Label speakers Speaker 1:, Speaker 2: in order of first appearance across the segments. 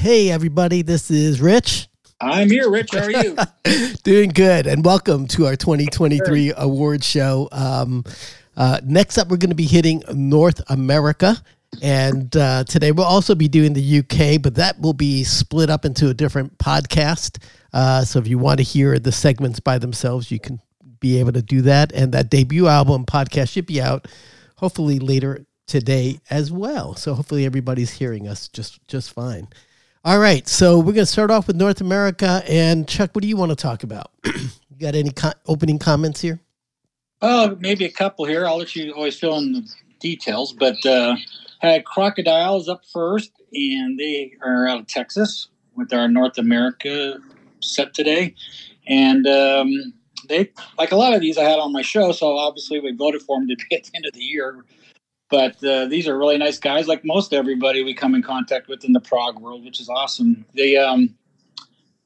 Speaker 1: Hey, everybody, this is Rich.
Speaker 2: I'm here, Rich. How are you?
Speaker 1: Doing good, and welcome to our 2023 award show. Um, uh, next up, we're going to be hitting North America. And uh, today we'll also be doing the UK, but that will be split up into a different podcast. Uh, so if you want to hear the segments by themselves, you can be able to do that. And that debut album podcast should be out hopefully later today as well. So hopefully everybody's hearing us just just fine. All right, so we're going to start off with North America. And Chuck, what do you want to talk about? you got any co- opening comments here?
Speaker 2: Oh, maybe a couple here. I'll let you always fill in the details. But uh, had Crocodiles up first, and they are out of Texas with our North America set today. And um, they, like a lot of these, I had on my show, so obviously we voted for them to be at the end of the year. But uh, these are really nice guys, like most everybody we come in contact with in the prog world, which is awesome. They um,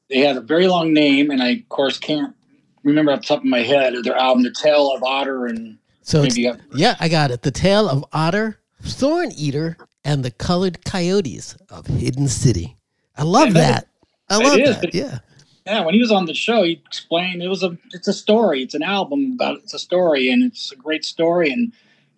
Speaker 2: they had a very long name, and I of course can't remember off the top of my head their album, "The Tale of Otter," and
Speaker 1: so yeah, I got it. The Tale of Otter, Thorn Eater, and the Colored Coyotes of Hidden City. I love yeah, that. I love that. Yeah.
Speaker 2: Yeah, when he was on the show, he explained it was a it's a story. It's an album about it's a story, and it's a great story, and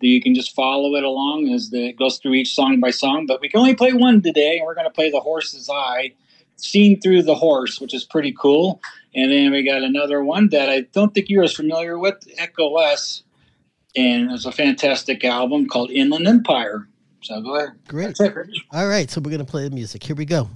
Speaker 2: you can just follow it along as the, it goes through each song by song. But we can only play one today, and we're going to play "The Horse's Eye," seen through the horse, which is pretty cool. And then we got another one that I don't think you're as familiar with, Echo Us, and it's a fantastic album called Inland Empire. So go ahead.
Speaker 1: Great. All right, so we're going to play the music. Here we go.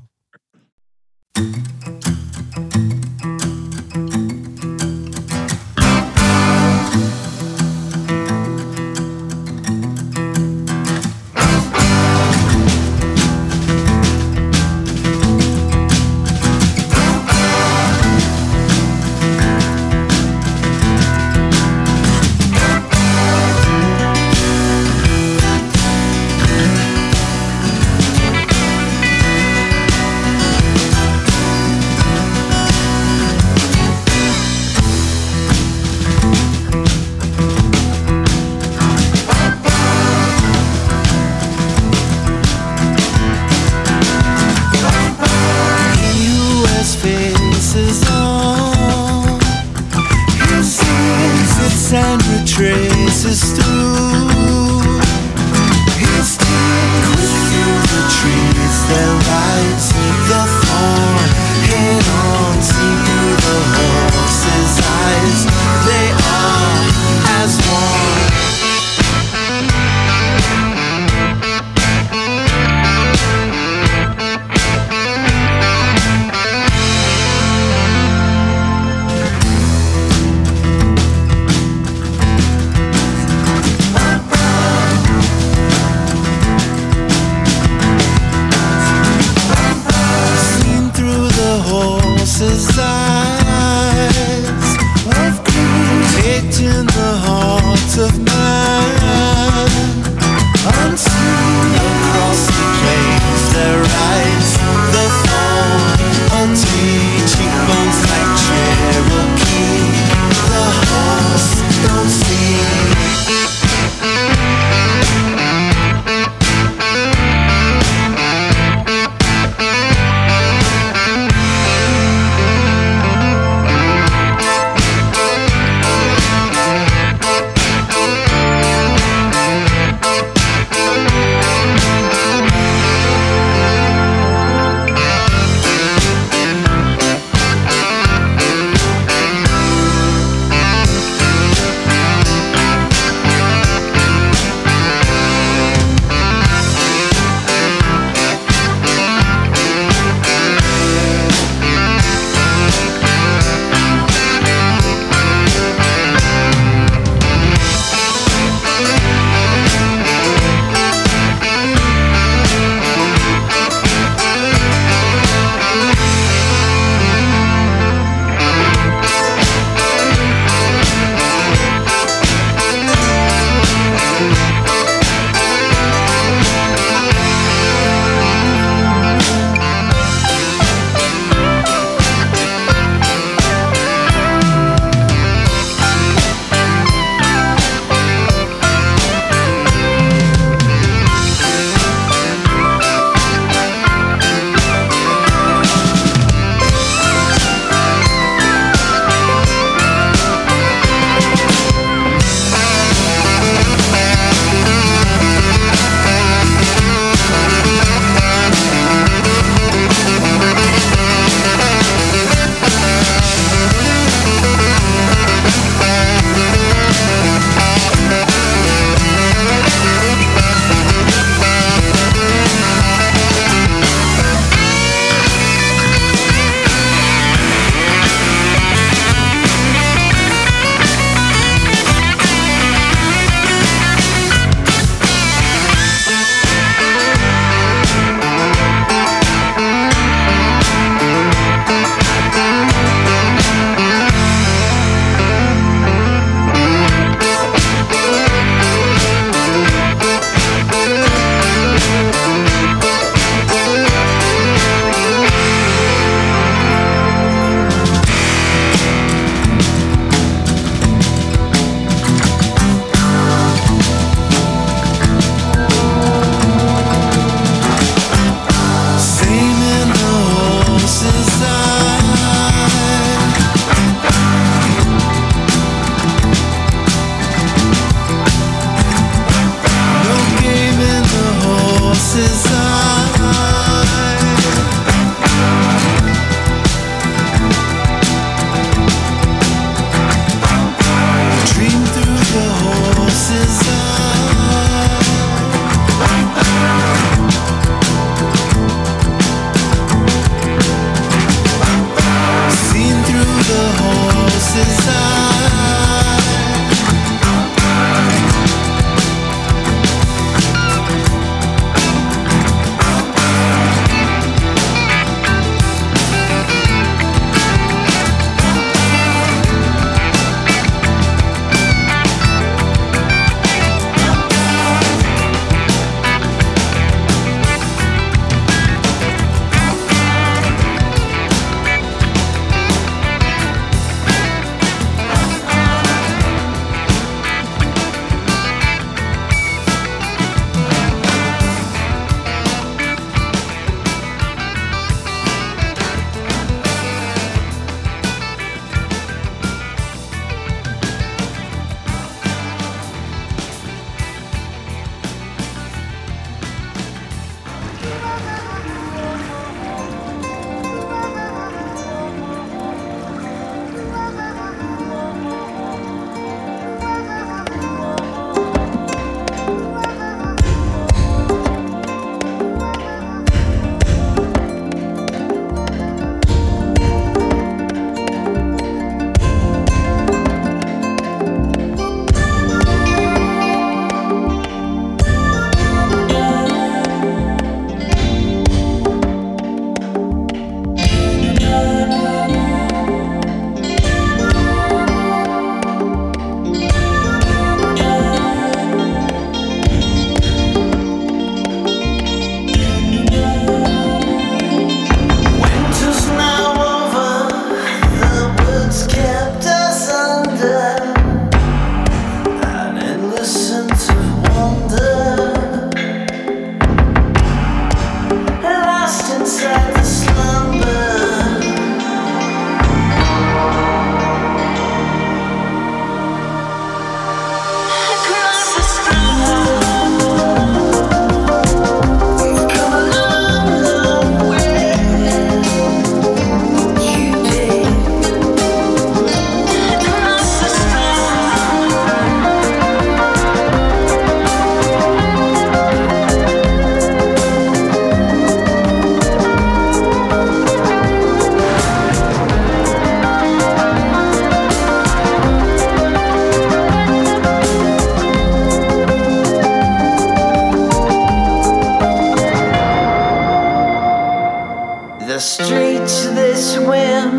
Speaker 3: Across the sky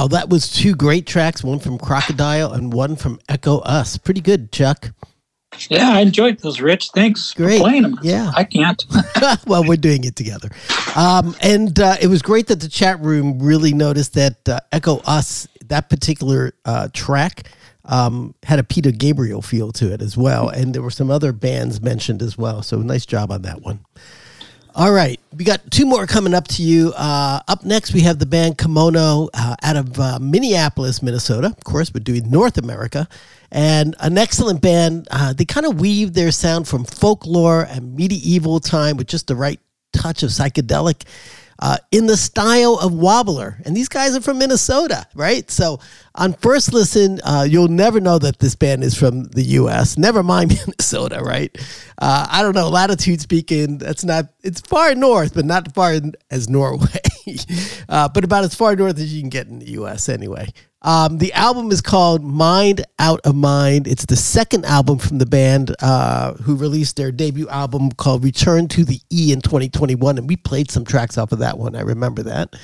Speaker 1: Wow, that was two great tracks, one from Crocodile and one from Echo Us. Pretty good, Chuck.
Speaker 2: Yeah, I enjoyed those, Rich. Thanks
Speaker 1: Great.
Speaker 2: for playing them.
Speaker 1: Yeah.
Speaker 2: I can't.
Speaker 1: well, we're doing it together. Um, and uh, it was great that the chat room really noticed that uh, Echo Us, that particular uh, track, um, had a Peter Gabriel feel to it as well. And there were some other bands mentioned as well. So nice job on that one. All right, we got two more coming up to you. Uh, up next, we have the band K'mono uh, out of uh, Minneapolis, Minnesota. Of course, we're doing North America, and an excellent band. Uh, they kind of weave their sound from folklore and medieval time with just the right touch of psychedelic uh, in the style of Wobbler. And these guys are from Minnesota, right? So on first listen, uh, you'll never know that this band is from the U.S. Never mind Minnesota, right? Uh, I don't know, latitude speaking, that's not, it's far north, but not far as Norway, uh, but about as far north as you can get in the U.S. anyway. Um, the album is called Mind Out of Mind. It's the second album from the band uh, who released their debut album called Return to the E in 2021. And we played some tracks off of that one. I remember that.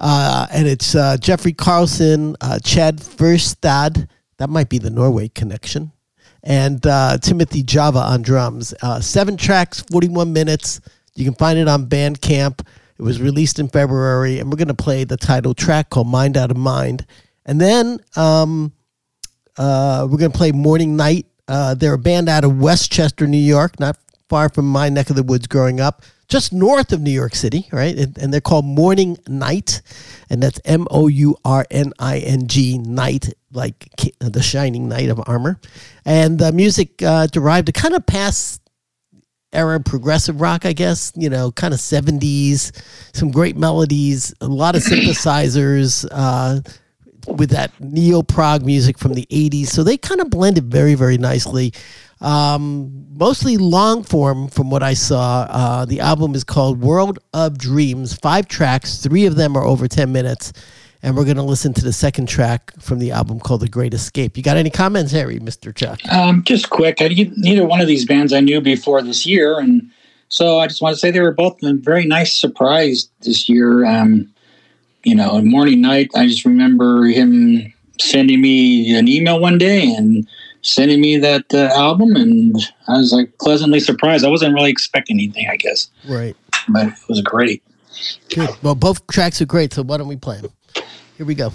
Speaker 1: Uh, and it's uh, Jeffrey Carlson, uh, Chad Furstad. That might be the Norway connection. And uh, Timothy Java on drums. Uh, seven tracks, 41 minutes. You can find it on Bandcamp. It was released in February. And we're going to play the title track called Mind Out of Mind. And then um, uh, we're going to play Mourning Knight. Uh, they're a band out of Westchester, New York, not far from my neck of the woods growing up, just north of New York City, right? And, and they're called Mourning Knight, and that's M O U R N I N G, Night, like the shining knight of armor. And the music uh, derived a kind of past era progressive rock, I guess, you know, kind of 70s, some great melodies, a lot of synthesizers. Uh, with that neo prog music from the 80s. So they kind of blended very, very nicely. Um, mostly long form from what I saw. Uh, the album is called World of Dreams, five tracks, three of them are over 10 minutes. And we're going to listen to the second track from the album called The Great Escape. You got any comments, Harry, Mr. Chuck?
Speaker 2: Um, just quick. I, neither one of these bands I knew before this year. And so I just want to say they were both a very nice surprise this year. Um, you know, Mourning Knight, I just remember him sending me an email one day and sending me that uh, album, and I was like pleasantly surprised. I wasn't really expecting anything, I guess.
Speaker 1: Right.
Speaker 2: But it was great.
Speaker 1: Good. Well, both tracks are great, so why don't we play them? Here we go.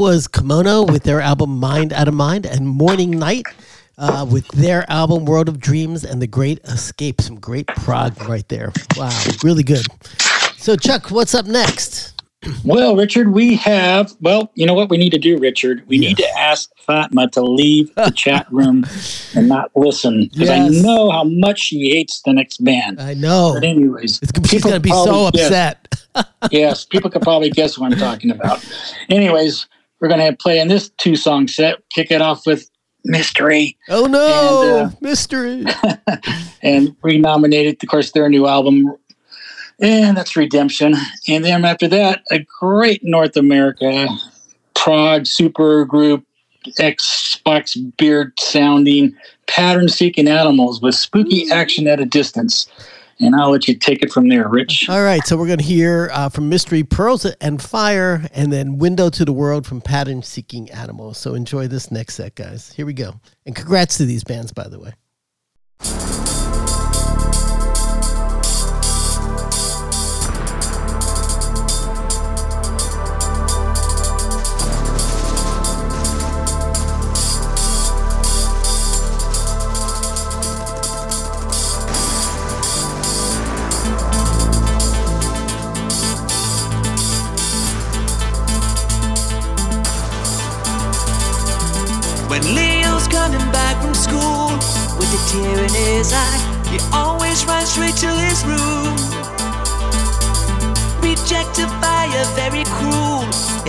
Speaker 1: That was K'mono with their album Mind Out of Mind and Mourning Knight uh, with their album World of Dreams and The Great Escape. Some great prog right there. Wow, really good. So, Chuck, what's up next?
Speaker 2: Well, Richard, we have, well, you know what we need to do, Richard? We need to ask Fatma to leave the chat room and not listen because
Speaker 1: Yes.
Speaker 2: I know how much she hates the next band.
Speaker 1: I know.
Speaker 2: But, anyways,
Speaker 1: It's, she's going to be so
Speaker 2: guess-
Speaker 1: upset.
Speaker 2: yes, people could probably guess what I'm talking about. Anyways, we're going to play in this two song set, kick it off with Mystery.
Speaker 1: Oh, no.
Speaker 2: And, uh,
Speaker 1: Mystery.
Speaker 2: and renominated, of course, their new album. And that's Redemption. And then after that, a great North America prog super group, ex-Spock's Beard sounding, pattern seeking animals with spooky action at a distance. And I'll let you take it from there, Rich.
Speaker 1: All right, so we're going to hear uh, from Mystery Pearls and Fire, and then Window to the World from Pattern Seeking Animals. So enjoy this next set, guys. Here we go. And congrats to these bands, by the way.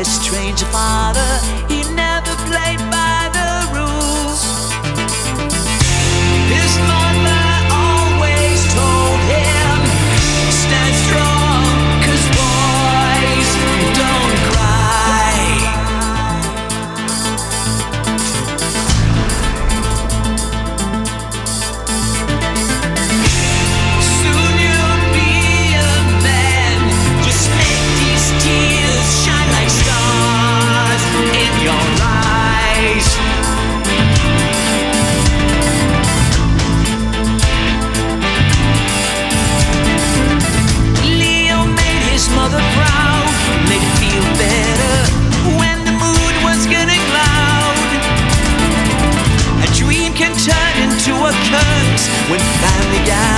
Speaker 3: Estranged father, when family gathers.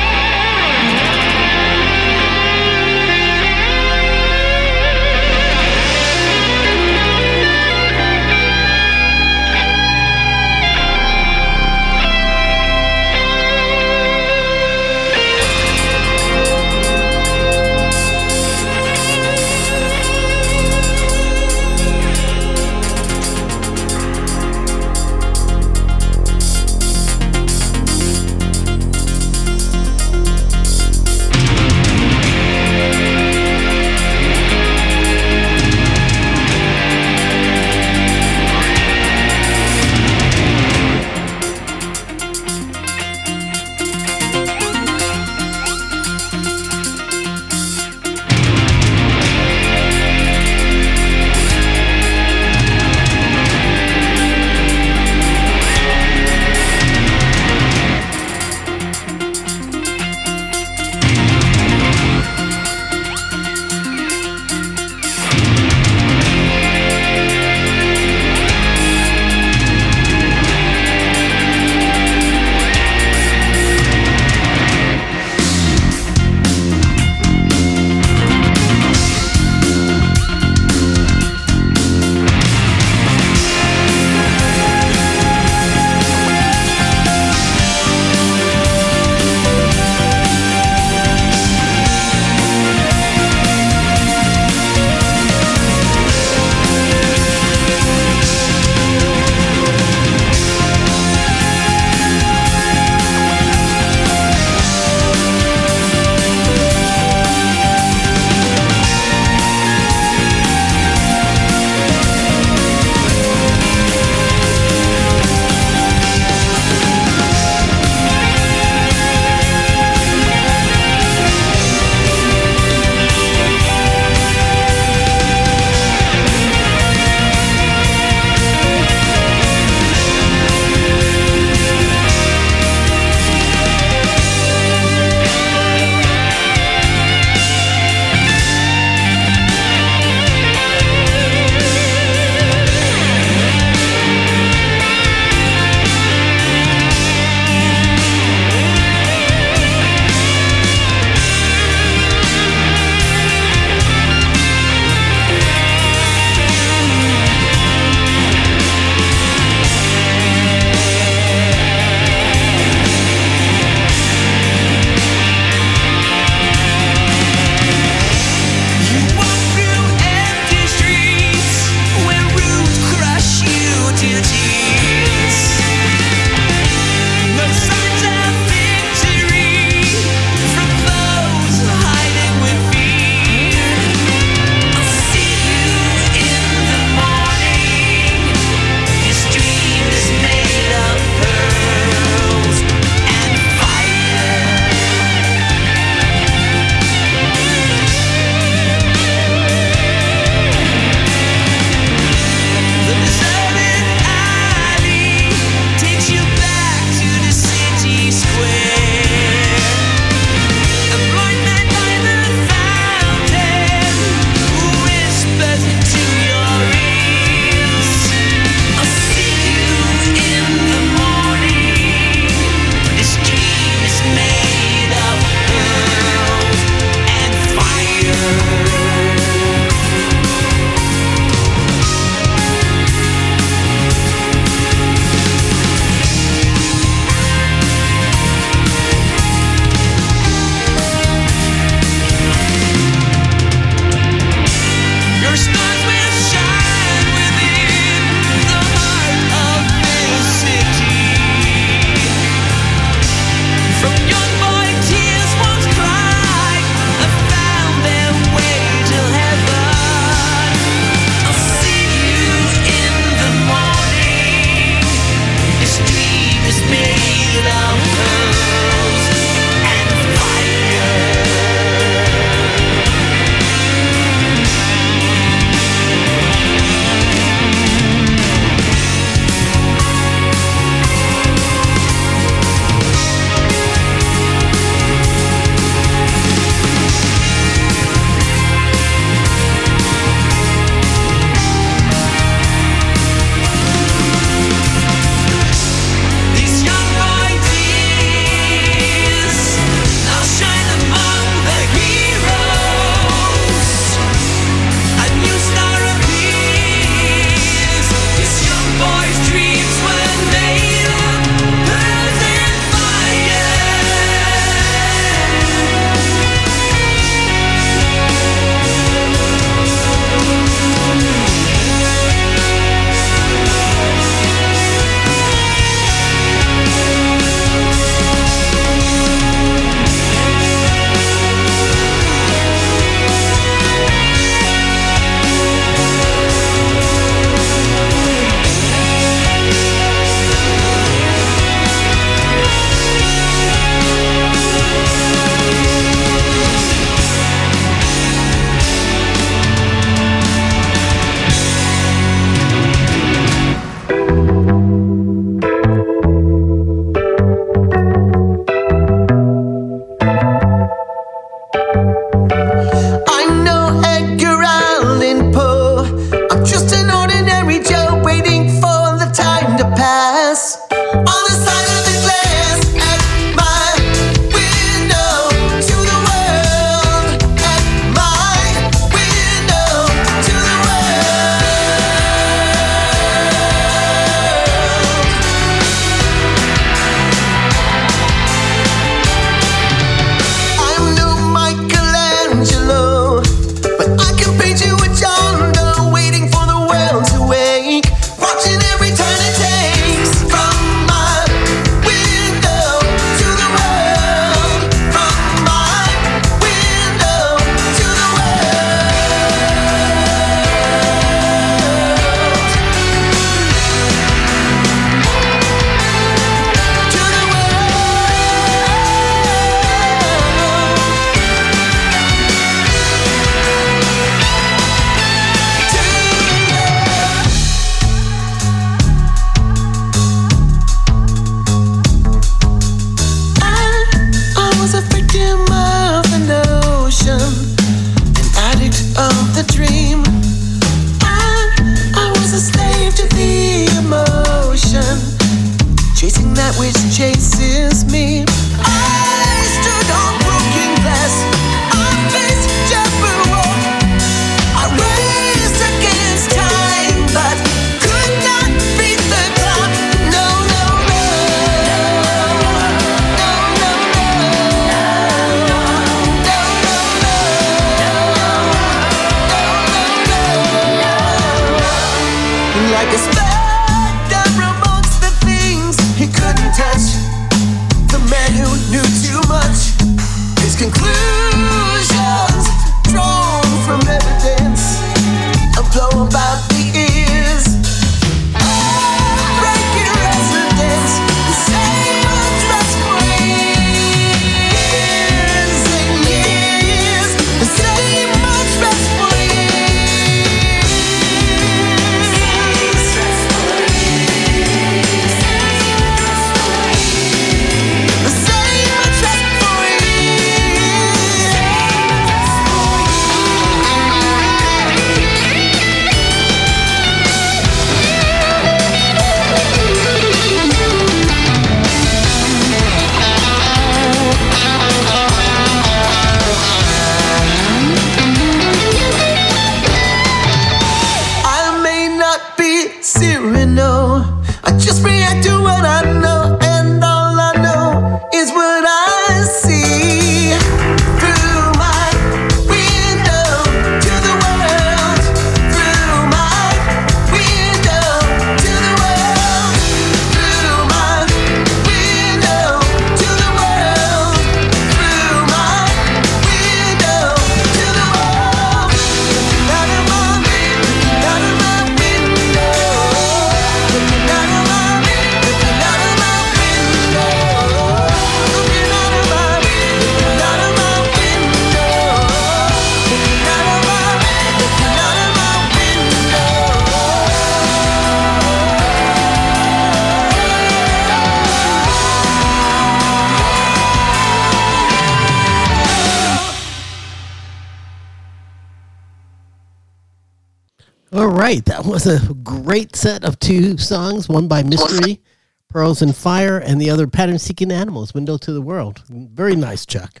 Speaker 1: Was a great set of two songs, one by Mystery, Pearls and Fire, and the other Pattern Seeking Animals, Window to the World. Very nice, Chuck.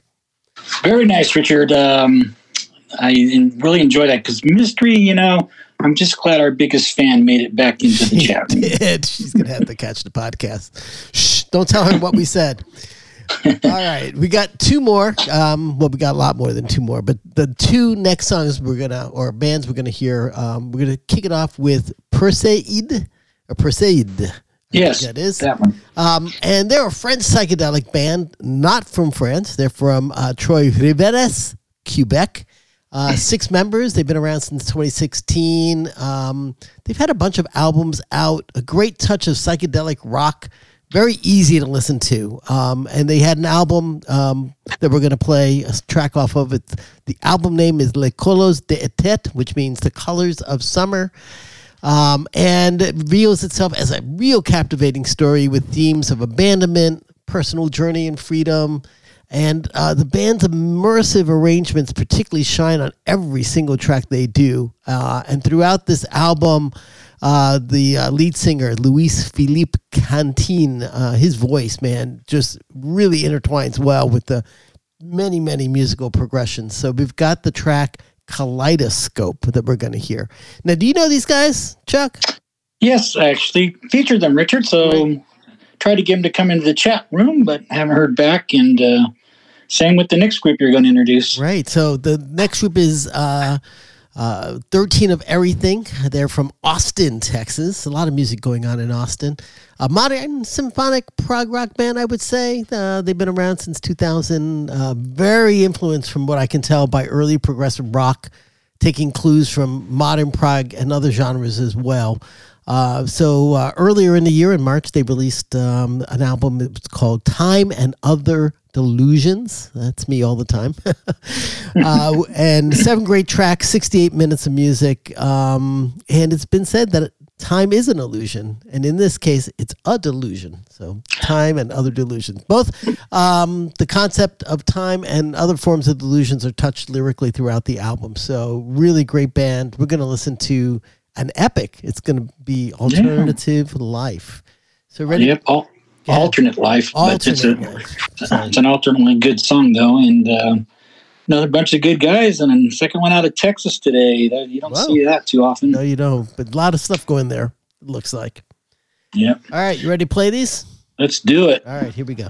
Speaker 2: Very nice, Richard. Um, I really enjoyed that because mystery. You know, I'm just glad our biggest fan made it back into the chat.
Speaker 1: Did. She's going to have to catch the podcast. Shh, don't tell her what we said. All right, we got two more. Um, well, we got a lot more than two more, but the two next songs we're gonna or bands we're gonna hear, um, we're gonna kick it off with Perseid or Perseid.
Speaker 2: Yes,
Speaker 1: that is.
Speaker 2: that one.
Speaker 1: Um, and they're a French psychedelic band, not from France. They're from uh, Trois-Rivières, Quebec. Uh, six members. They've been around since 2016. Um, they've had a bunch of albums out. A great touch of psychedelic rock. Very easy to listen to. Um, and they had an album um, that we're going to play a track off of it. The album name is Les Colos d'été, which means the colors of summer um, and it reveals itself as a real captivating story with themes of abandonment, personal journey and freedom. And uh, the band's immersive arrangements particularly shine on every single track they do. Uh, and throughout this album, uh, the uh, lead singer, Louis-Philippe Cantin, uh, his voice, man, just really intertwines well with the many, many musical progressions. So we've got the track Kaleidoscope that we're going to hear. Now, do you know these guys, Chuck?
Speaker 2: Yes, I actually featured them, Richard. So tried to get them to come into the chat room, but haven't heard back. And uh, same with the next group you're going to introduce.
Speaker 1: Right. So the next group is uh, uh, 13 of Everything. They're from Austin, Texas. A lot of music going on in Austin. A modern symphonic prog rock band, I would say. Uh, they've been around since 2000. Uh, very influenced, from what I can tell, by early progressive rock, taking clues from modern prog and other genres as well. Uh, so uh, earlier in the year, in March, they released um, an album. It's called "Time and Other Delusions." That's me all the time. uh, and seven great tracks, sixty-eight minutes of music. Um, and it's been said that time is an illusion, and in this case, it's a delusion. So, time and other delusions. Both um, the concept of time and other forms of delusions are touched lyrically throughout the album. So, really great band. We're going to listen to an epic. It's going to be alternative life. So ready?
Speaker 2: Yep. All,
Speaker 1: Yeah.
Speaker 2: alternate life. but it's a
Speaker 1: Alternate life.
Speaker 2: It's an alternately good song though, and uh, another bunch of good guys. And then second one out of Texas today. You don't
Speaker 1: Wow.
Speaker 2: see that too often.
Speaker 1: no, you don't. But a lot of stuff going there. It looks like.
Speaker 2: Yep.
Speaker 1: All right, you ready to play these?
Speaker 2: let's do it.
Speaker 1: All right, here we go.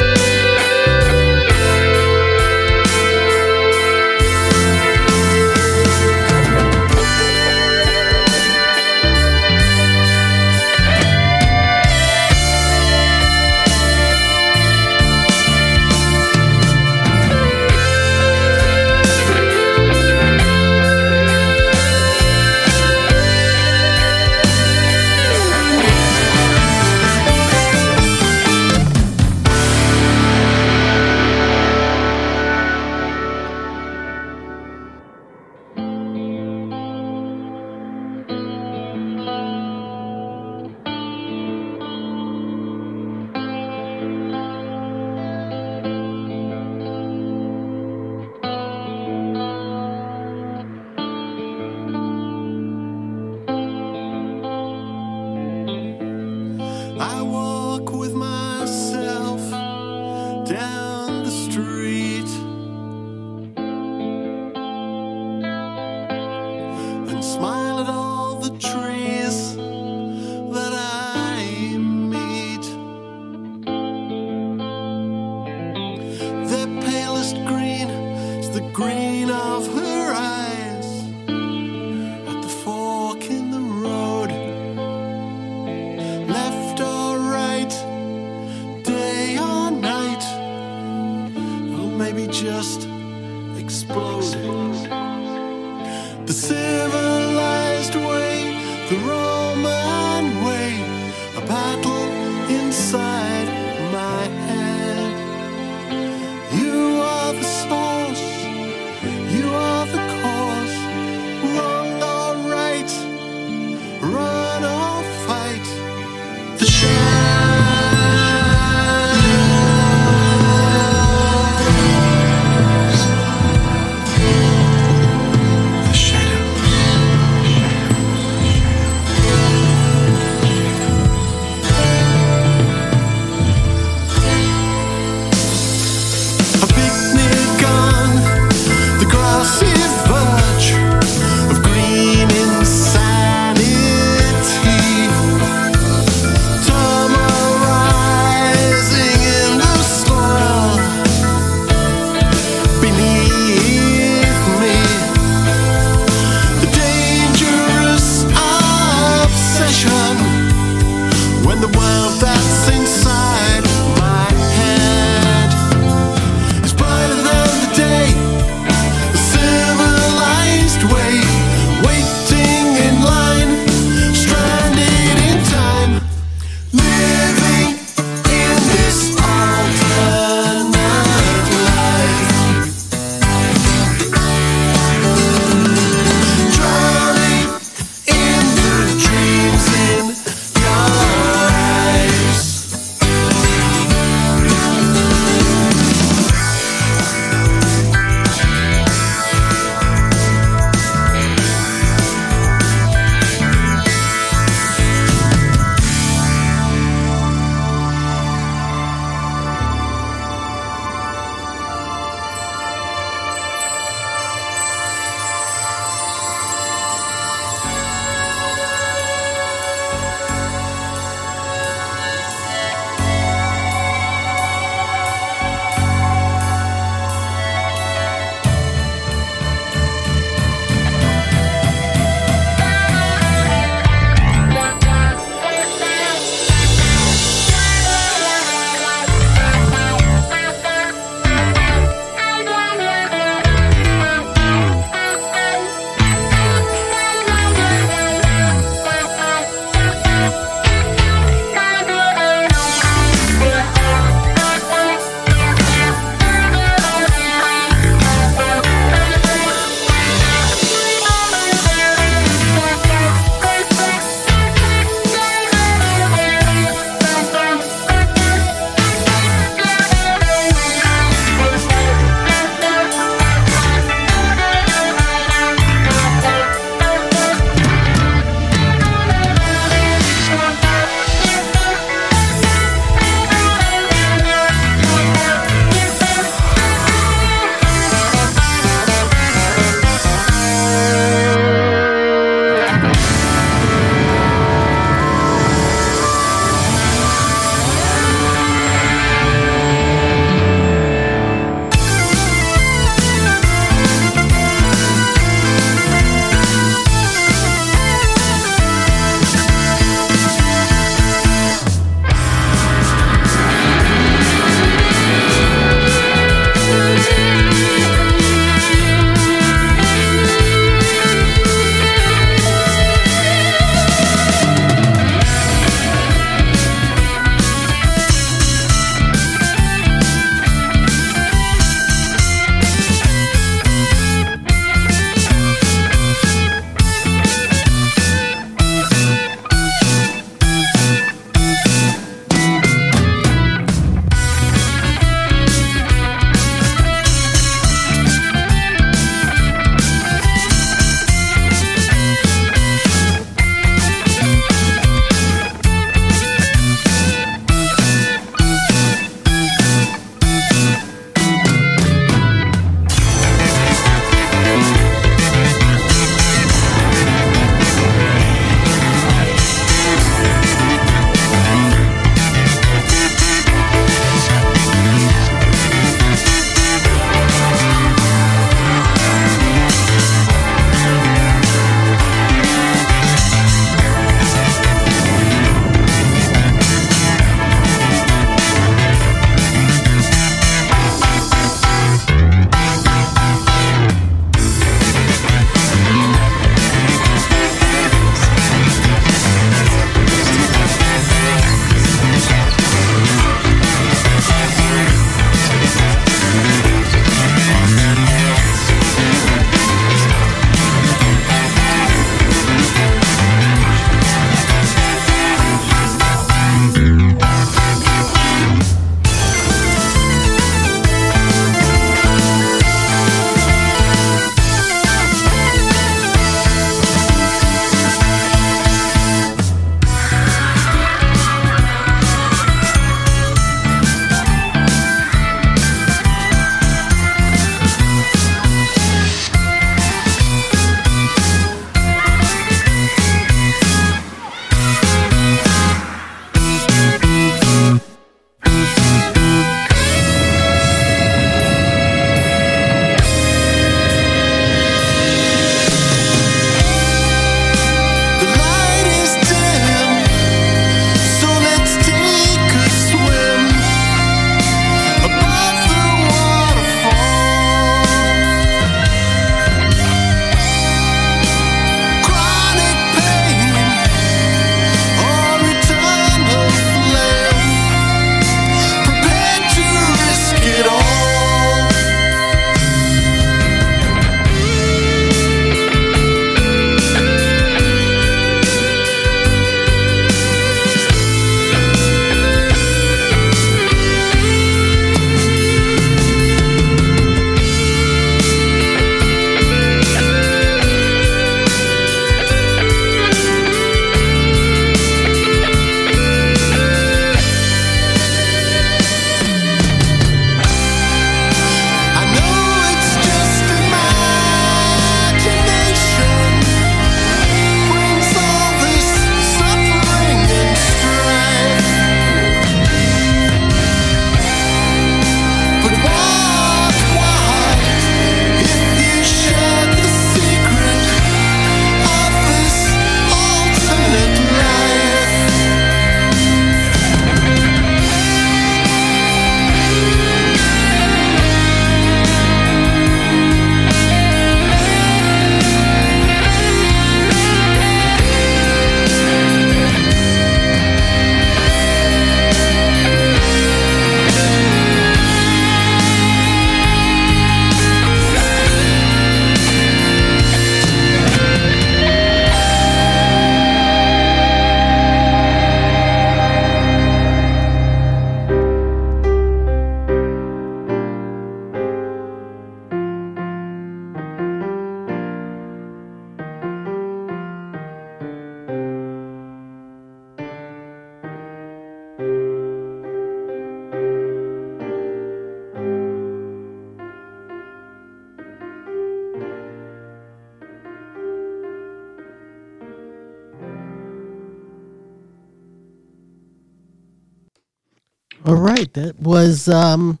Speaker 4: That
Speaker 1: was um,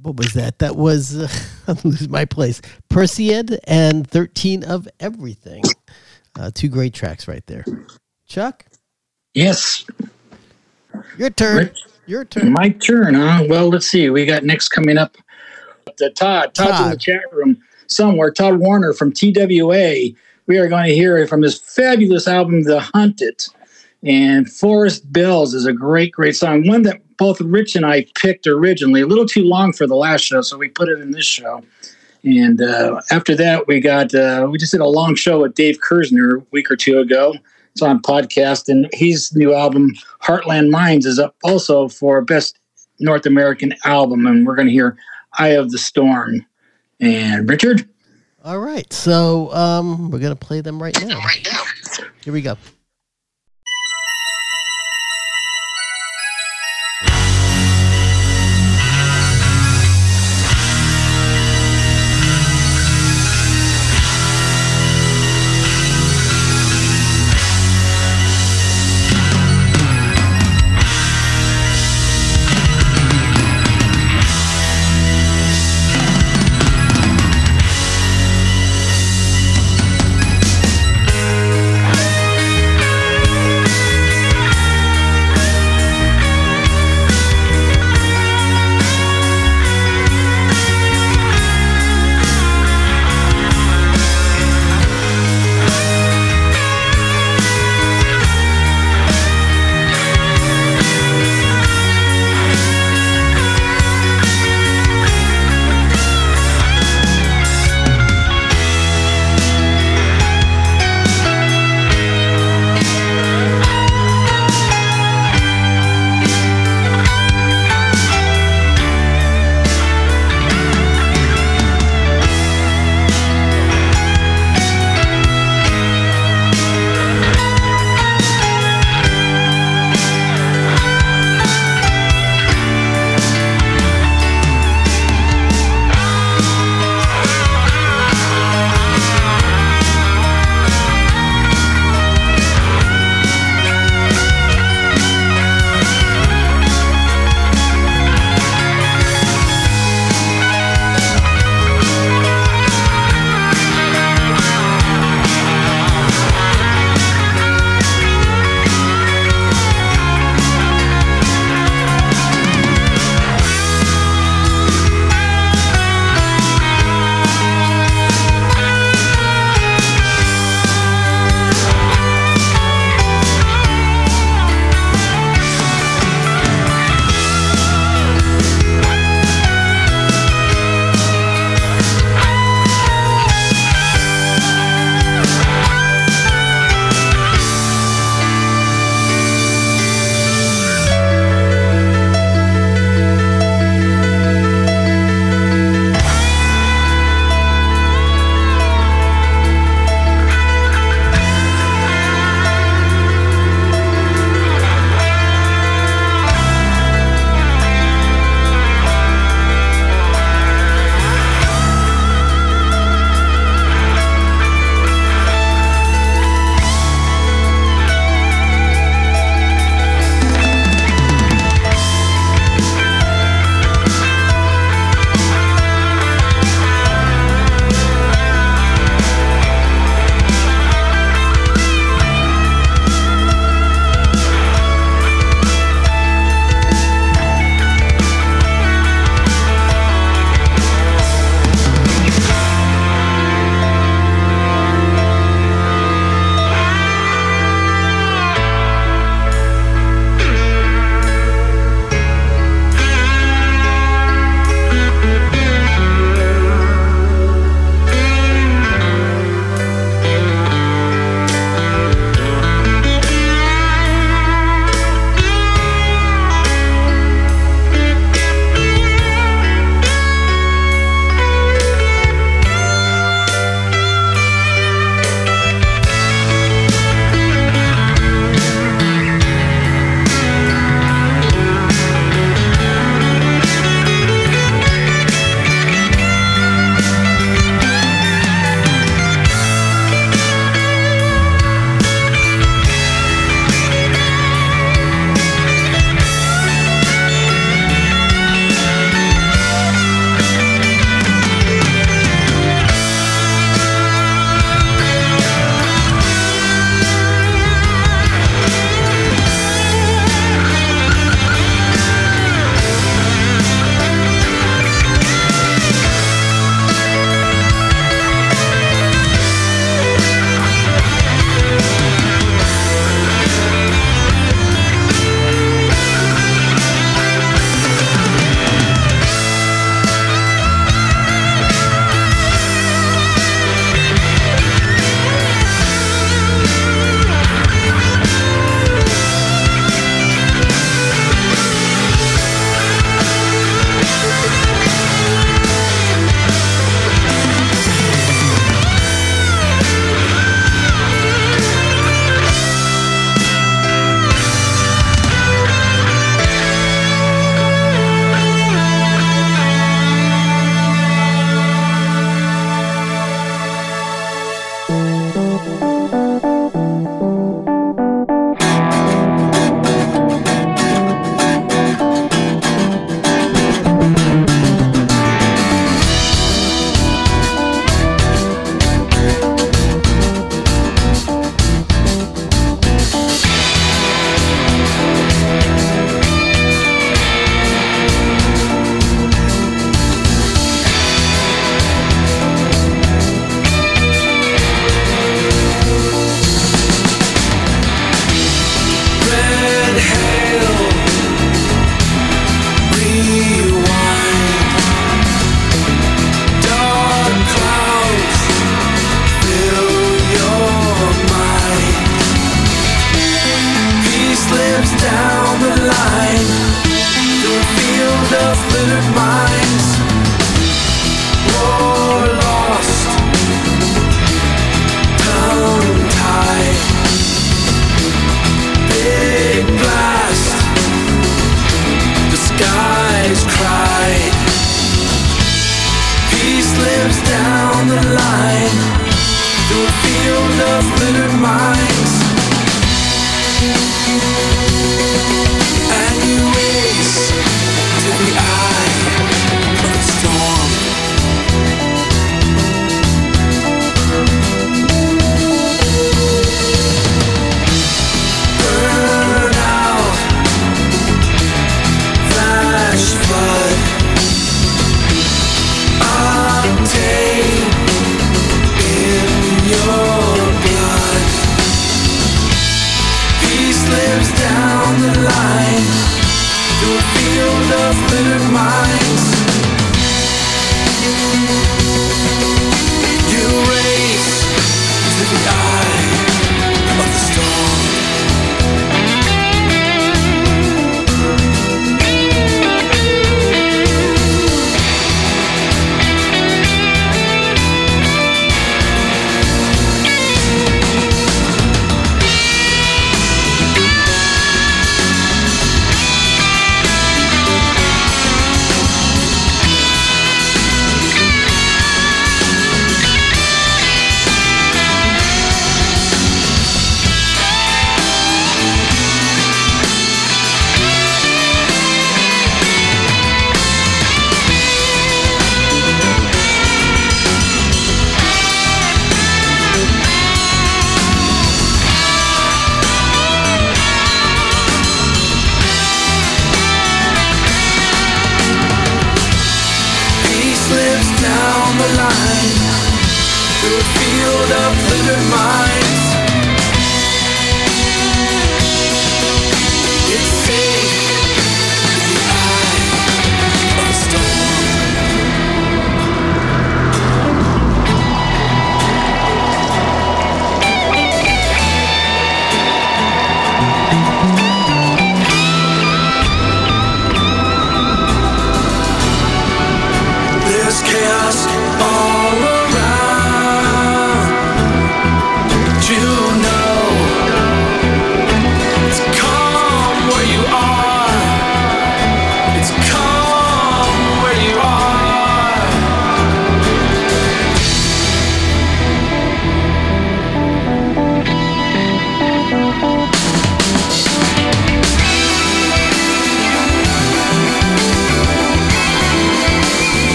Speaker 1: what was that? That was uh, losing my place. Perséide and Thirteen of Everything. Uh, two great tracks right there. Chuck,
Speaker 2: Yes,
Speaker 1: your turn. Your turn.
Speaker 2: my turn, huh? Well, let's see. We got next coming up. The Todd, Todd's in the chat room somewhere. Todd Warner from TWA. We are going to hear from his fabulous album, The Hunted. And Forest Bells is a great, great song. One that both Rich and I picked originally. A little too long for the last show, so we put it in this show. And uh, after that, we got uh, we just did a long show with Dave Kerzner a week or two ago. It's on podcast, and his new album Heartland Minds is up also for best North American album, and we're going to hear "Eye of the Storm." And Richard,
Speaker 1: All right, so um, we're gonna play them right now.
Speaker 2: right now.
Speaker 1: Here we go.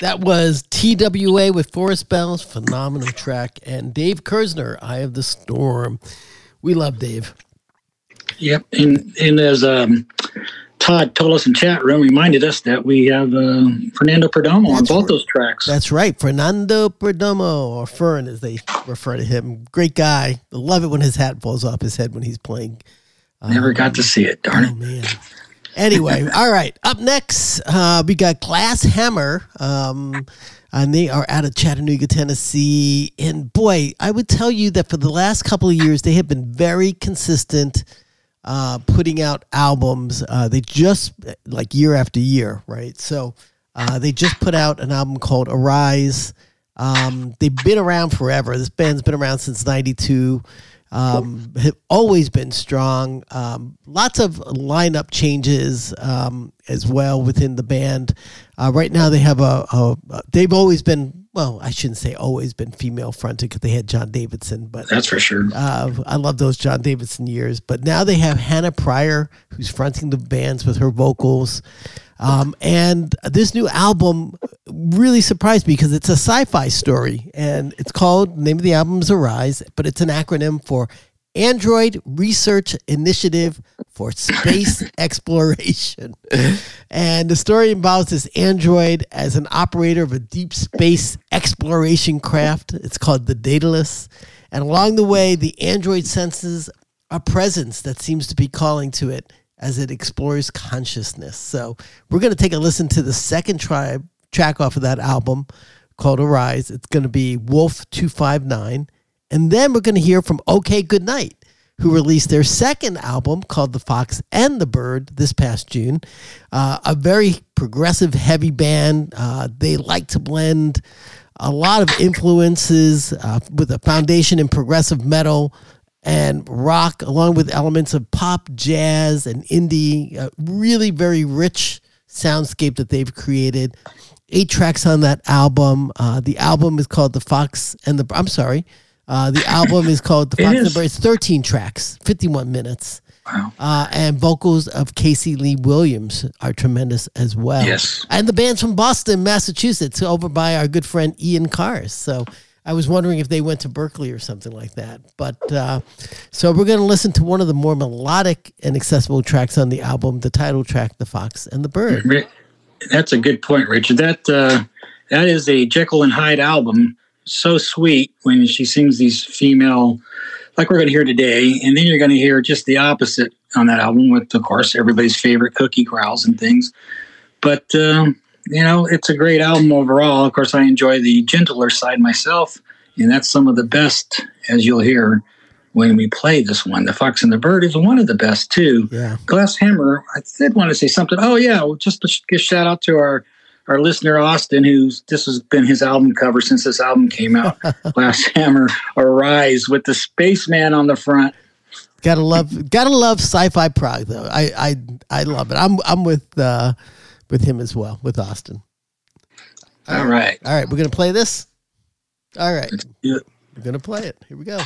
Speaker 1: That was TWA with Forest Bells, phenomenal track. And Dave Kerzner, Eye of the Storm. We love Dave.
Speaker 2: Yep, and and as um, Todd told us in chat room, reminded us that we have uh, Fernando Perdomo on both
Speaker 1: right.
Speaker 2: those tracks.
Speaker 1: That's right. Fernando Perdomo, or Fern as they refer to him. Great guy. Love it when his hat falls off his head when he's playing.
Speaker 2: Never got to see it. Darn
Speaker 1: Oh
Speaker 2: it.
Speaker 1: man. Anyway, all right. Up next, uh, we got Glass Hammer, um, and they are out of Chattanooga, Tennessee. And boy, I would tell you that for the last couple of years, they have been very consistent, uh, putting out albums. Uh, they just like year after year, right? So uh, they just put out an album called Arise. Um, they've been around forever. This band's been around since '92 um, have always been strong. Um, lots of lineup changes um, as well within the band. Uh, right now, they have a, a, a- They've always been. Well, I shouldn't say always been female fronted because they had Jon Davison, but
Speaker 2: That's for sure.
Speaker 1: uh, I love those Jon Davison years. But now they have Hannah Pryor, who's fronting the bands with her vocals. Um, and this new album really surprised me because it's a sci-fi story, and it's called the name of the album is Arise, but it's an acronym for Android Research Initiative for Space Exploration. And the story involves this android as an operator of a deep space exploration craft. It's called the Daedalus. And along the way, the android senses a presence that seems to be calling to it as it explores consciousness. So we're going to take a listen to the second tribe track off of that album called Arise. It's going to be Wolf 259. And then we're going to hear from OK Goodnight, who released their second album called The Fox and the Bird this past June. Uh, a very progressive, heavy band. Uh, they like to blend a lot of influences uh, with a foundation in progressive metal and rock, along with elements of pop, jazz, and indie. Uh, really very rich soundscape that they've created. Eight tracks on that album. Uh, the album is called The Fox and the. I'm sorry. Uh, the album is called The Fox and the. Bird. It's 13 tracks, 51 minutes.
Speaker 2: Wow.
Speaker 1: Uh, and vocals of Casey Lee Williams are tremendous as well.
Speaker 2: Yes.
Speaker 1: And the band's from Boston, Massachusetts, over by our good friend Ian Cars. So I was wondering if they went to Berklee or something like that. But uh, so we're going to listen to one of the more melodic and accessible tracks on the album, the title track, The Fox and the Bird.
Speaker 2: That's a good point, Richard. That uh, that is a Jekyll and Hyde album. So sweet when she sings these female, like we're going to hear today, and then you're going to hear just the opposite on that album with, of course, everybody's favorite cookie growls and things. But um, you know, it's a great album overall. Of course, I enjoy the gentler side myself, and that's some of the best, as you'll hear when we play this one. The Fox and the Bird is one of the best too.
Speaker 1: Yeah.
Speaker 2: Glass Hammer, I did want to say something. Oh yeah, well, just to a shout out to our our listener Austin, who's this has been his album cover since this album came out. Glass Hammer, Arise with the spaceman on the front.
Speaker 1: Gotta love, gotta love sci-fi prog though. I, I, I love it. I'm, I'm with, uh, with him as well, with Austin.
Speaker 2: All right,
Speaker 1: All right, we're gonna play this. All right, we're gonna play it. Here we go.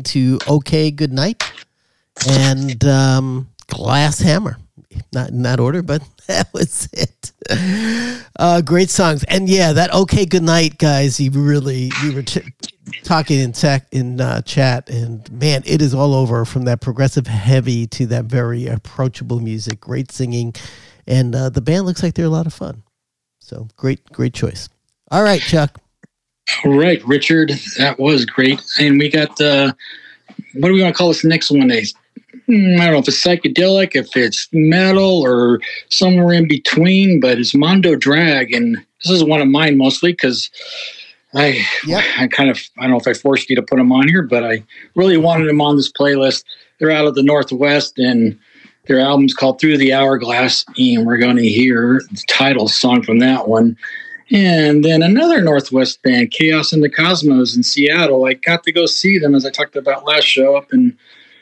Speaker 1: Listening to OK Goodnight and um, Glass Hammer. Not in that order, but that was it. Uh, great songs, and yeah, that OK Goodnight, guys. You really we were talking in tech in uh, chat, and man, it is all over from that progressive heavy to that very approachable music. Great singing, and uh, the band looks like they're a lot of fun. So great, great choice. All right, Chuck.
Speaker 2: All right, Richard, that was great. And we got uh, what do we want to call this next one? A, hmm, I don't know if it's psychedelic, if it's metal, or somewhere in between. But it's Mondo Drag, and this is one of mine mostly because I,
Speaker 1: Yep.
Speaker 2: I kind of, I don't know if I forced you to put them on here, but I really wanted them on this playlist. They're out of the Northwest, and their album's called Through the Hourglass, and we're going to hear the title song from that one. And then another Northwest band, Chaos and the Cosmos in Seattle. I got to go see them, as I talked about last show, up in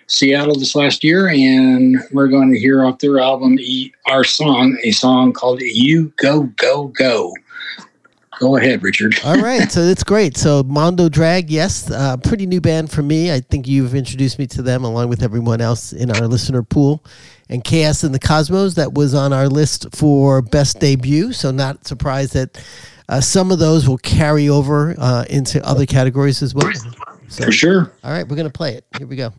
Speaker 2: Seattle this last year. And we're going to hear off their album, our song, a song called You Go, Go, Go. Go ahead, Richard.
Speaker 1: All right, so that's great. So Mondo Drag, yes, uh, pretty new band for me. I think you've introduced me to them along with everyone else in our listener pool. And Chaos and the Cosmos, that was on our list for best debut. So not surprised that uh, some of those will carry over uh, into other categories as well. So,
Speaker 2: For sure.
Speaker 1: all right, we're gonna play it. Here we go.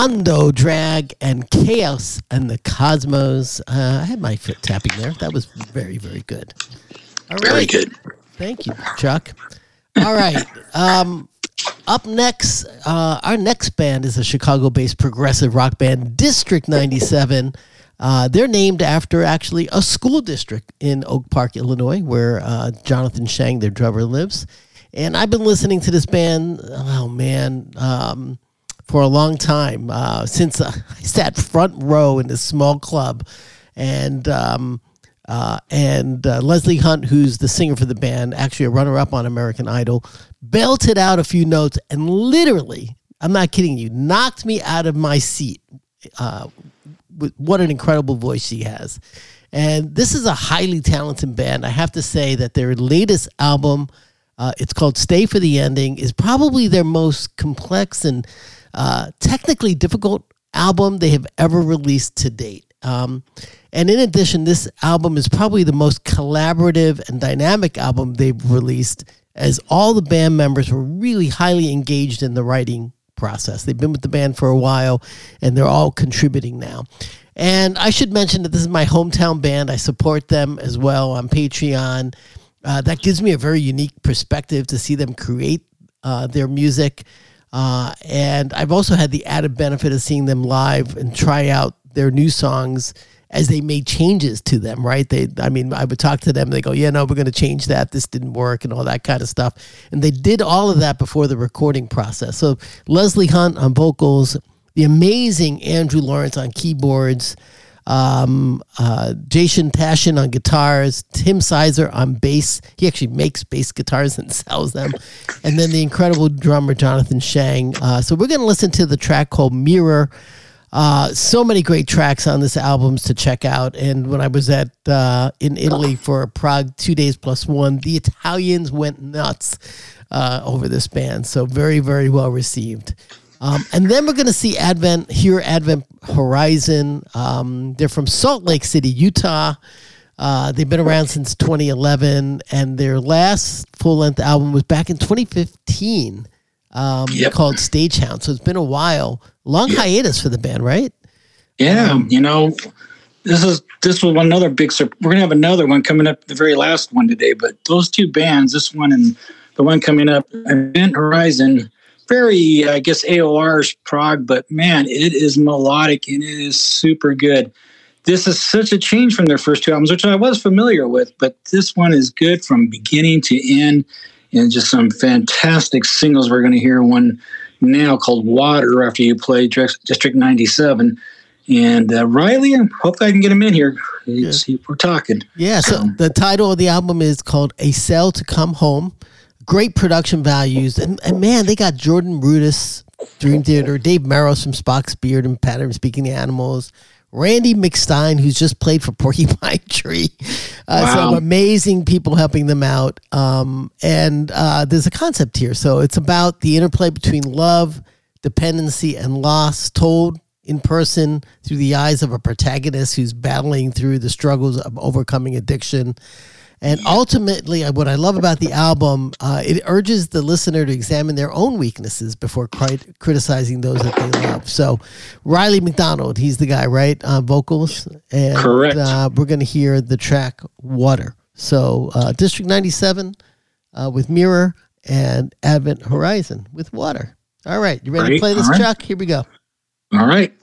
Speaker 1: Mondo Drag and Chaos and the Cosmos. Uh, I had my foot tapping there. That was very, very good. All right.
Speaker 2: Very good.
Speaker 1: Thank you, Chuck. All right. Um, up next, uh, our next band is a Chicago based progressive rock band, District 97. Uh, they're named after actually a school district in Oak Park, Illinois, where uh, Jonathan Schang, their drummer, lives. And I've been listening to this band, oh man, um, for a long time, uh, since uh, I sat front row in this small club. And um, uh, and uh, Leslie Hunt, who's the singer for the band, actually a runner up on American Idol, belted out a few notes and literally, I'm not kidding you, knocked me out of my seat. Uh, what an incredible voice she has. And this is a highly talented band. I have to say that their latest album, uh, it's called Stay for the Ending, is probably their most complex and uh, technically difficult album they have ever released to date. Um, and in addition, this album is probably the most collaborative and dynamic album they've released, as all the band members were really highly engaged in the writing process. They've been with the band for a while and they're all contributing now. And I should mention that this is my hometown band. I support them as well on Patreon. Uh, that gives me a very unique perspective to see them create uh, their music. Uh, and I've also had the added benefit of seeing them live and try out their new songs as they made changes to them, right? They, I mean, I would talk to them. They go, "Yeah, no, we're going to change that. This didn't work, and all that kind of stuff." And they did all of that before the recording process. So Leslie Hunt on vocals, the amazing Andrew Lawrence on keyboards, um, uh, Jason Tashjian on guitars, Tim Seisser on bass. He actually makes bass guitars and sells them. And then the incredible drummer Jonathan Schang. Uh, so we're going to listen to the track called Mirror. Uh, so many great tracks on this album to check out. And when I was at uh, in Italy for Prog two days plus one, the Italians went nuts uh, over this band. So very very well received. Um, and then we're going to see Advent here, Advent Horizon. Um, they're from Salt Lake City, Utah. Uh, they've been around since 2011, and their last full length album was back in 2015 um,
Speaker 2: Yep.
Speaker 1: called Stagehound. So it's been a while. Long hiatus for the band, right?
Speaker 2: Yeah, you know, this is this was one another big. sur- We're gonna have another one coming up, the very last one today. But those two bands, this one and the one coming up, Event Horizon, very I guess AOR's prog, but man, it is melodic and it is super good. This is such a change from their first two albums, which I was familiar with, but this one is good from beginning to end, and just some fantastic singles. We're going to hear one now called Water after you play District 97. And uh, Riley, hopefully I can get him in here. See if we're talking.
Speaker 1: Yeah. So the title of the album is called A Cell to Come Home. Great production values. And, and man, they got Jordan Rudess Dream Theater, Dave Meros from Spock's Beard and Pattern-Seeking the Animals, Randy McStine, who's just played for Porcupine Tree. Uh,
Speaker 2: Wow.
Speaker 1: Some amazing people helping them out. Um, and uh, there's a concept here. So it's about the interplay between love, dependency, and loss, told in person through the eyes of a protagonist who's battling through the struggles of overcoming addiction. And ultimately, what I love about the album, uh, it urges the listener to examine their own weaknesses before cri- criticizing those that they love. So, Riley McDonald, he's the guy, right? Uh, vocals. And,
Speaker 2: Correct.
Speaker 1: Uh, we're going to hear the track Water. So, uh, District 97 uh, with Mirror and Advent Horizon with Water. All right. You ready to play this,
Speaker 2: All right.
Speaker 1: Chuck? Here we go.
Speaker 2: All right.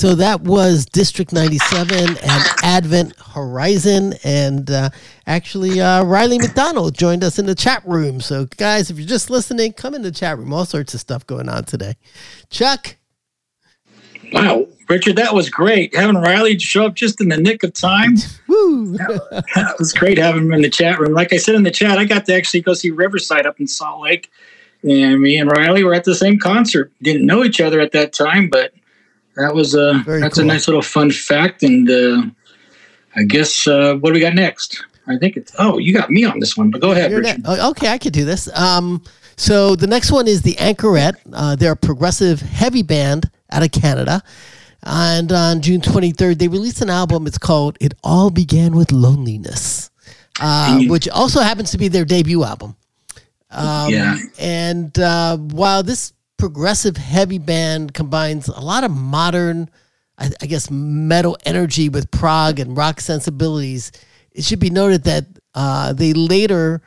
Speaker 1: So that was District 97 and Advent Horizon. And uh, actually, uh, Riley McDonald joined us in the chat room. So, guys, if you're just listening, come in the chat room. All sorts of stuff going on today. Chuck,
Speaker 2: Wow, Richard, that was great. Having Riley show up just in the nick of time.
Speaker 1: woo.
Speaker 2: That was great having him in the chat room. Like I said in the chat, I got to actually go see Riverside up in Salt Lake. And me and Riley were at the same concert. Didn't know each other at that time, but that was a
Speaker 1: Very
Speaker 2: that's
Speaker 1: cool.
Speaker 2: a nice little fun fact. And uh, I guess uh, what do we got next? I think it's oh, you got me on this one, but go ahead,
Speaker 1: ne- okay, I could do this. Um, so the next one is the Anchoret. Uh, they're a progressive heavy band out of Canada. And on June 23rd, they released an album. It's called It All Began with Loneliness, uh, which also happens to be their debut album. Um,
Speaker 2: Yeah.
Speaker 1: And uh, while this progressive heavy band combines a lot of modern, I, I guess, metal energy with prog and rock sensibilities, it should be noted that uh, they later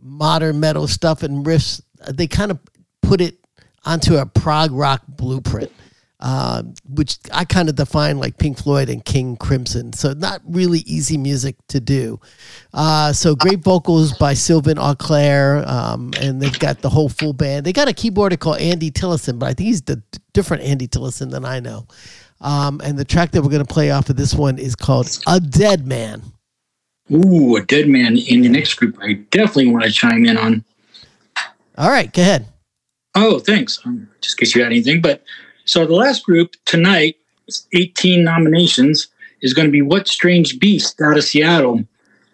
Speaker 1: modern metal stuff and riffs, uh, they kind of put it onto a prog rock blueprint. Uh, which I kind of define like Pink Floyd and King Crimson. So not really easy music to do. Uh, so great vocals by Sylvan Auclair, um, and they've got the whole full band. They got a keyboarder called Andy Tillison, but I think he's the d- different Andy Tillison than I know. Um, and the track that we're going to play off of this one is called "A Dead Man."
Speaker 2: Ooh, a dead man in the next group. I definitely want to chime in on.
Speaker 1: All right, go ahead.
Speaker 2: Oh, thanks. Um, just in case you had anything. But so the last group tonight, 18 nominations, is going to be What Strange Beast out of Seattle.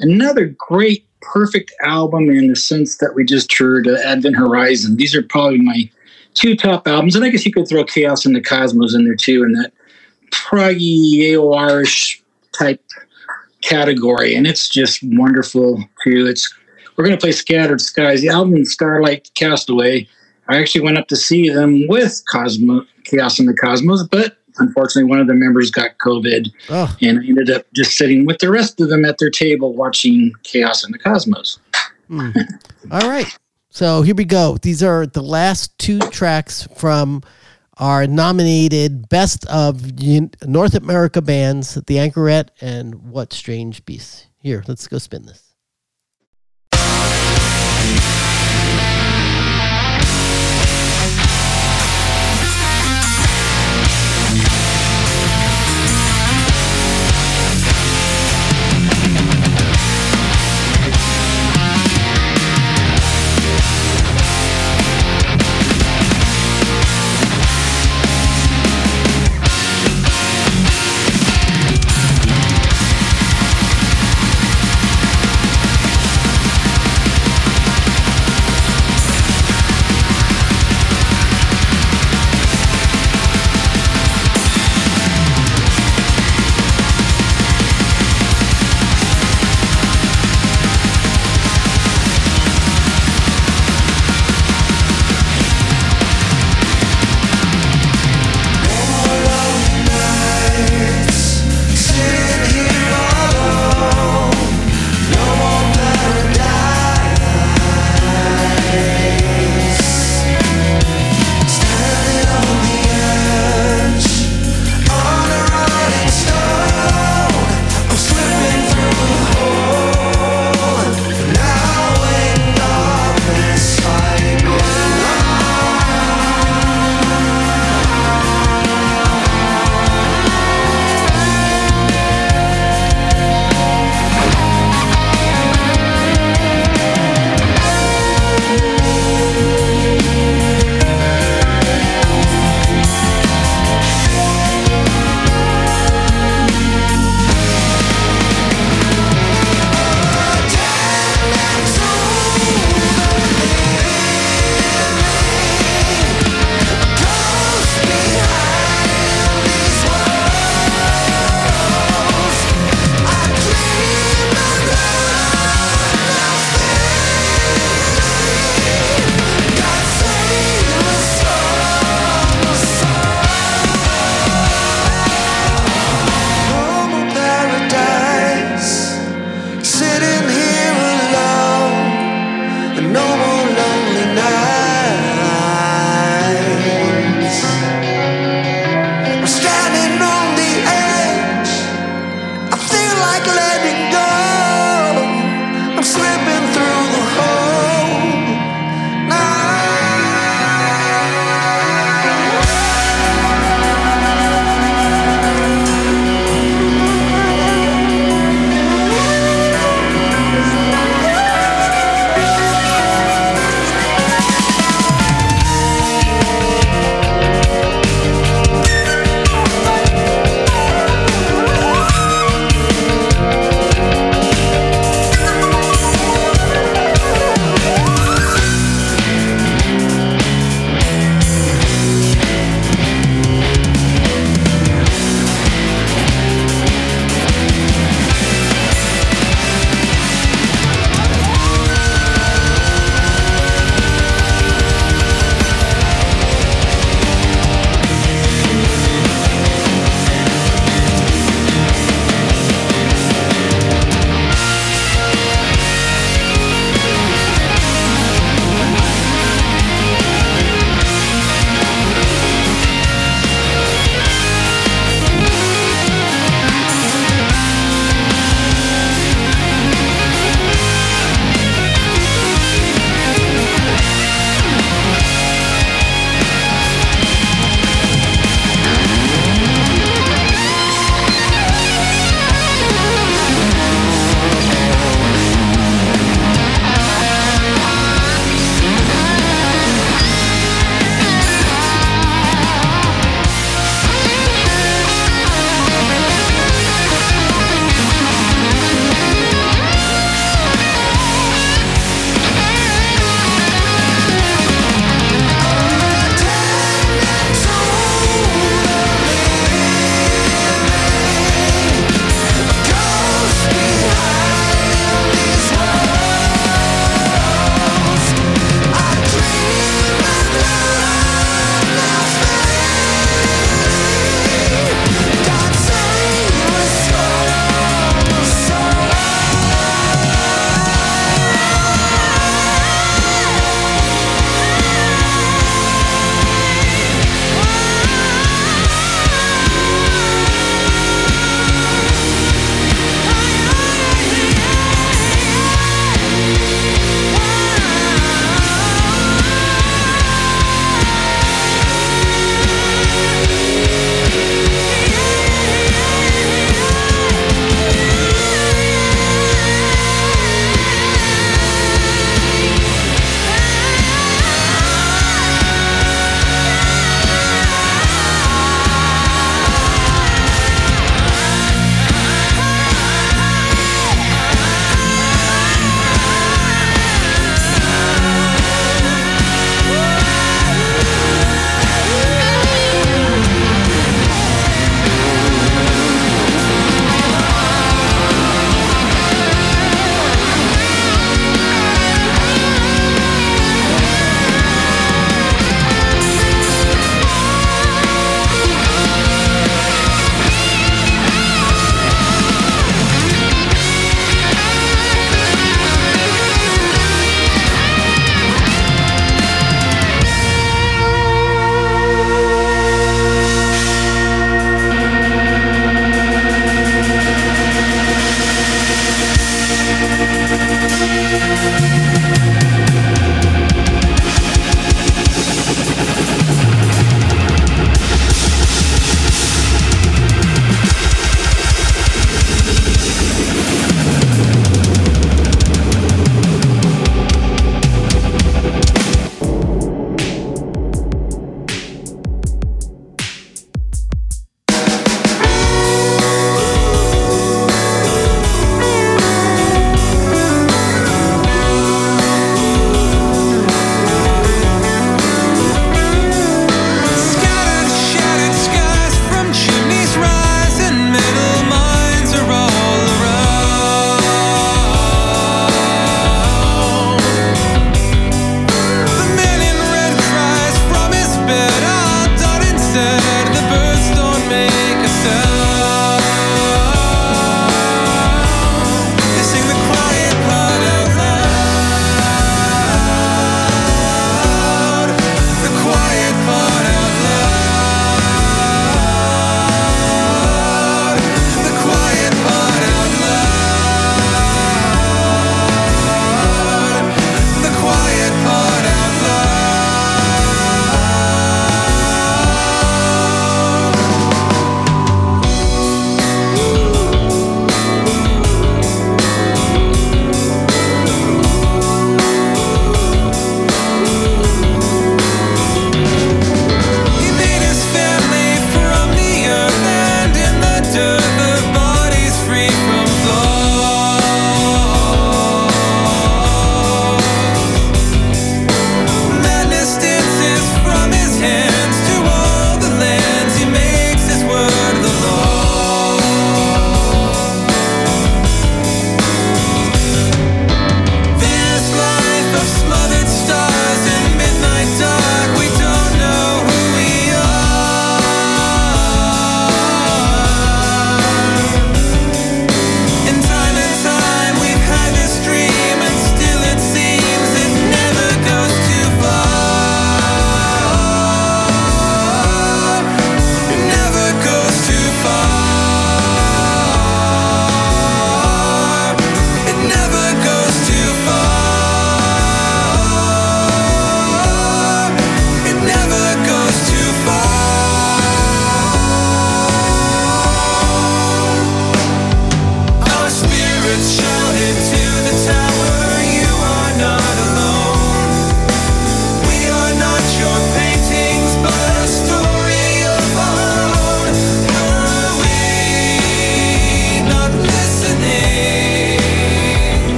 Speaker 2: Another great, perfect album in the sense that we just heard uh, Advent Horizon. These are probably my two top albums. And I guess you could throw Chaos and the Cosmos in there too, in that proggy AOR-ish type category. And it's just wonderful too. It's we're going to play Scattered Skies. The album Starlight Castaway. I actually went up to see them with Cosmo, Chaos and the Cosmos, but unfortunately, one of the members got COVID,
Speaker 1: Oh,
Speaker 2: and I ended up just sitting with the rest of them at their table watching Chaos and the Cosmos. Hmm.
Speaker 1: all right. So here we go. These are the last two tracks from our nominated Best of North America bands, The Anchoret and What Strange Beasts. Here, let's go spin this.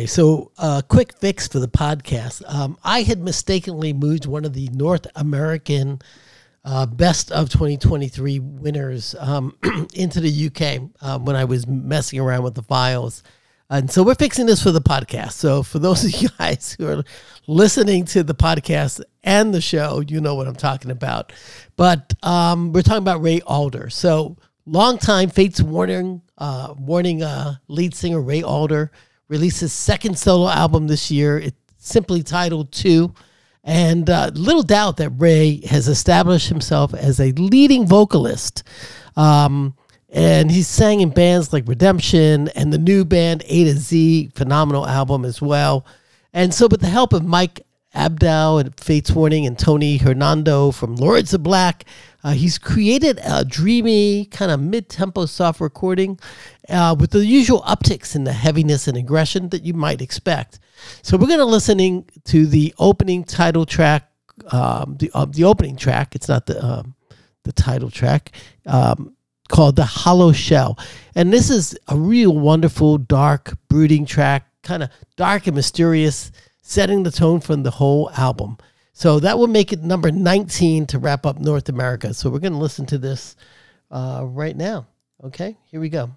Speaker 1: Okay, so uh, quick fix for the podcast. Um, I had mistakenly moved one of the North American uh, best of 2023 winners um, into the UK uh, when I was messing around with the files. And so we're fixing this for the podcast. So for those of you guys who are listening to the podcast and the show, you know what I'm talking about. But um, we're talking about Ray Alder. So longtime Fates Warning uh, Warning uh, lead singer Ray Alder released his second solo album this year. It's simply titled Two. And uh, little doubt that Ray has established himself as a leading vocalist. Um, and he sang in bands like Redemption and the new band A to Z, phenomenal album as well. And so, with the help of Mike Abdow and Fates Warning and Tony Hernando from Lords of Black, uh, he's created a dreamy, kind of mid tempo soft recording uh, with the usual upticks in the heaviness and aggression that you might expect. So, we're going to listening to the opening title track, um, the, uh, the opening track. It's not the, um, the title track. Um, called The Hollow Shell. And this is a real wonderful, dark, brooding track, kind of dark and mysterious, setting the tone from the whole album. So that will make it number 19 to wrap up North America. So we're going to listen to this uh, right now. Okay, here we go.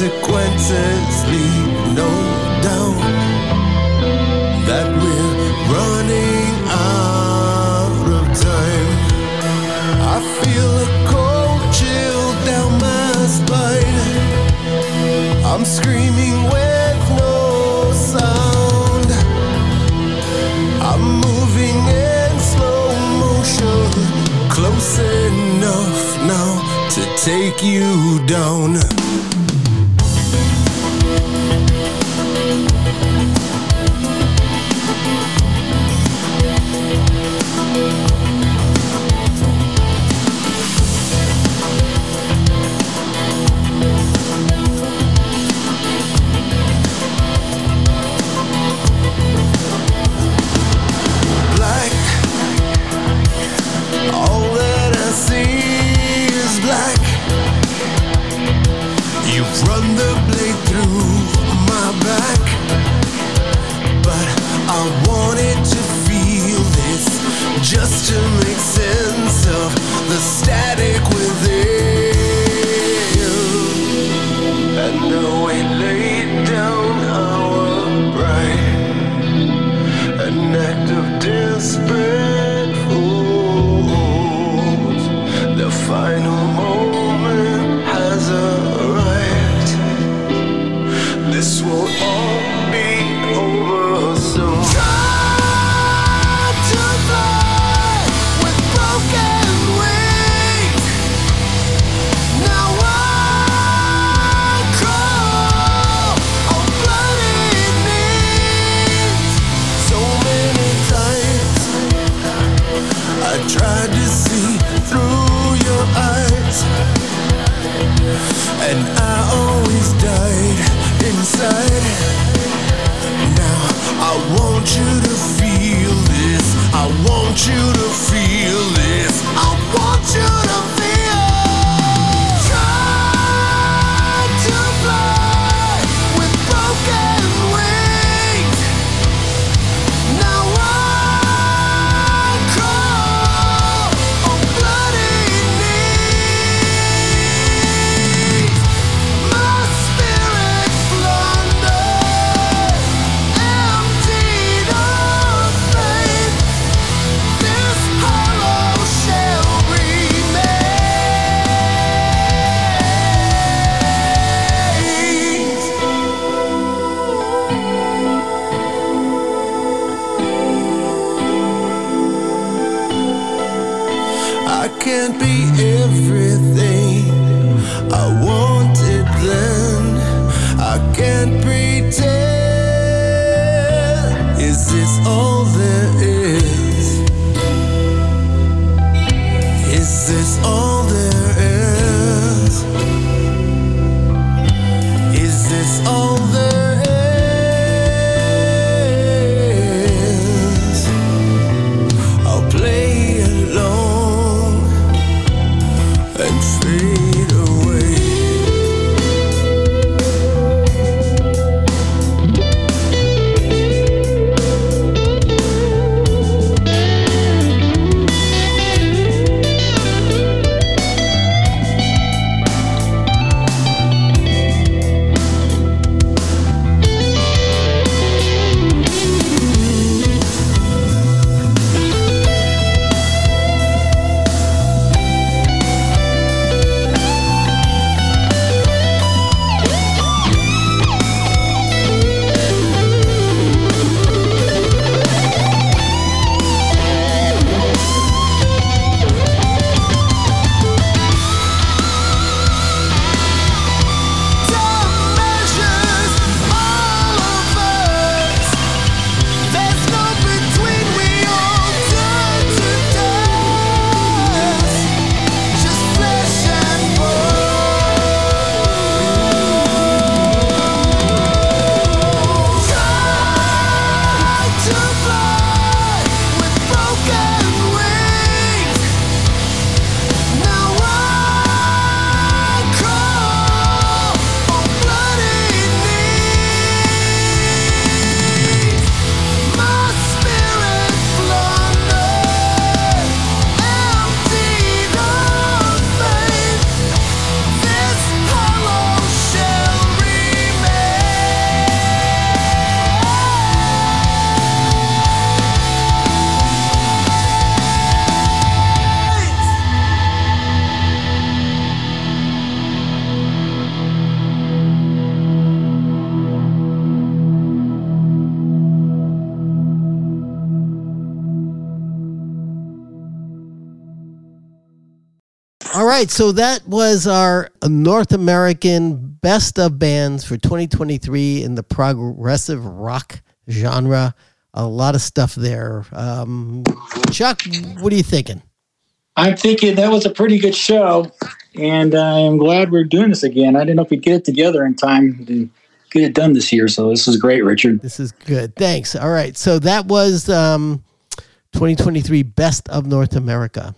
Speaker 4: Consequences leave no doubt that we're running out of time. I feel a cold chill down my spine. I'm screaming with no sound. I'm moving in slow motion, close enough now to take you down. To make sense
Speaker 1: right, so that was our North American best of bands for 2023 in the progressive rock genre. A lot of stuff there. Um, Chuck, what are you thinking?
Speaker 2: I'm thinking that was a pretty good show, and I'm glad we're doing this again. I didn't know if we'd get it together in time to get it done this year, so this is great, Richard.
Speaker 1: This is good. Thanks. All right, so that was um, 2023 best of North America.